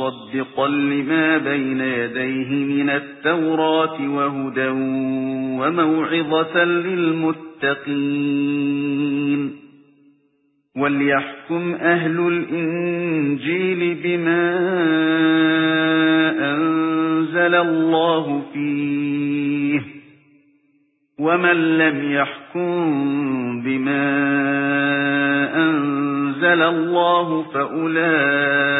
وَمُصَدِّقًا لِمَا بَيْنَ يَدَيْهِ مِنَ التَّوْرَاةِ وَهُدًى وَمَوْعِظَةً لِلْمُتَّقِينَ وَلْيَحْكُمْ أَهْلُ الْإِنْجِيلِ بِمَا أَنزَلَ اللَّهُ فِيهِ وَمَن لَّمْ يَحْكُم بِمَا أَنزَلَ اللَّهُ فَأُولَئِكَ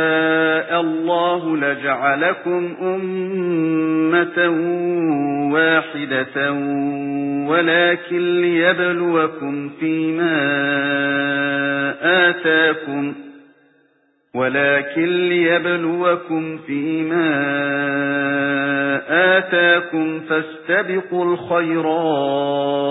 شَاءَ اللَّهُ لَجَعَلَكُمْ أُمَّةً وَاحِدَةً وَلَكِن لِيَبْلُوَكُمْ فِيمَا آتَاكُمْ وَلَكِن لِيَبْلُوَكُمْ فِيمَا آتَاكُمْ فَاسْتَبِقُوا الْخَيْرَاتِ